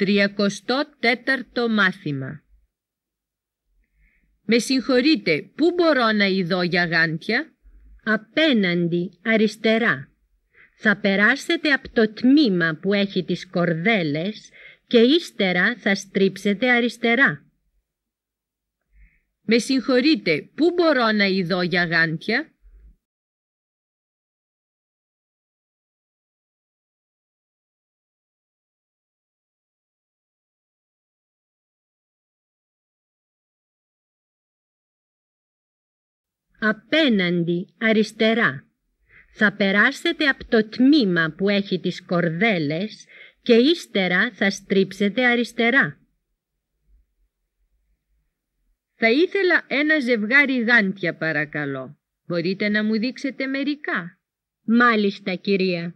Τριακοστό τέταρτο μάθημα Με συγχωρείτε, πού μπορώ να ειδώ για γάντια; Απέναντι, αριστερά. Θα περάσετε από το τμήμα που έχει τις κορδέλες και ύστερα θα στρίψετε αριστερά. Με συγχωρείτε, πού μπορώ να ειδώ για γάντια; Απέναντι, αριστερά. Θα περάσετε από το τμήμα που έχει τις κορδέλες και ύστερα θα στρίψετε αριστερά. Θα ήθελα ένα ζευγάρι γάντια παρακαλώ. Μπορείτε να μου δείξετε μερικά; Μάλιστα, κυρία.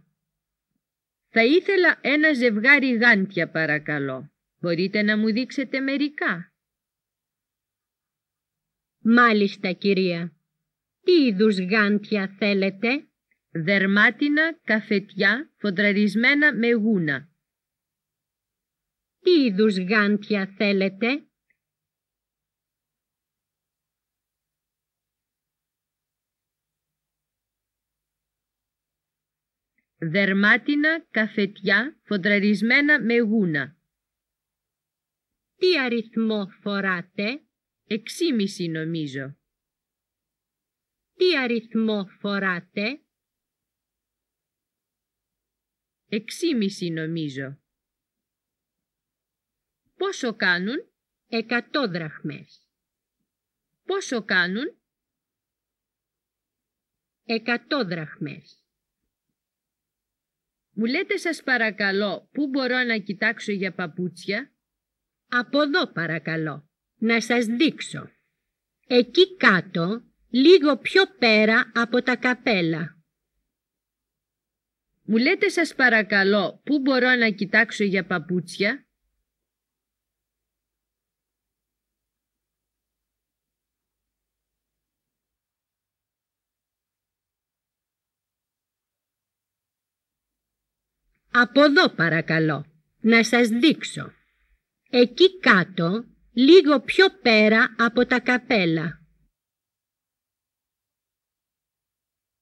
Θα ήθελα ένα ζευγάρι γάντια παρακαλώ. Μπορείτε να μου δείξετε μερικά; Μάλιστα, κυρία. Τι είδους γάντια θέλετε; Δερμάτινα, καφετιά, φοντραρισμένα με γούνα. Τι είδους γάντια θέλετε; Δερμάτινα, καφετιά, φοντραρισμένα με γούνα. Τι αριθμό φοράτε; Εξήμιση νομίζω. Τι αριθμό φοράτε; Εξήμιση νομίζω. Πόσο κάνουν; Εκατό δραχμές. Πόσο κάνουν; Εκατό δραχμές. Μου λέτε σας παρακαλώ πού μπορώ να κοιτάξω για παπούτσια; Από εδώ παρακαλώ. Να σας δείξω. Εκεί κάτω, λίγο πιο πέρα από τα καπέλα. Μου λέτε σας παρακαλώ πού μπορώ να κοιτάξω για παπούτσια; Από εδώ παρακαλώ. Να σας δείξω. Εκεί κάτω, λίγο πιο πέρα από τα καπέλα.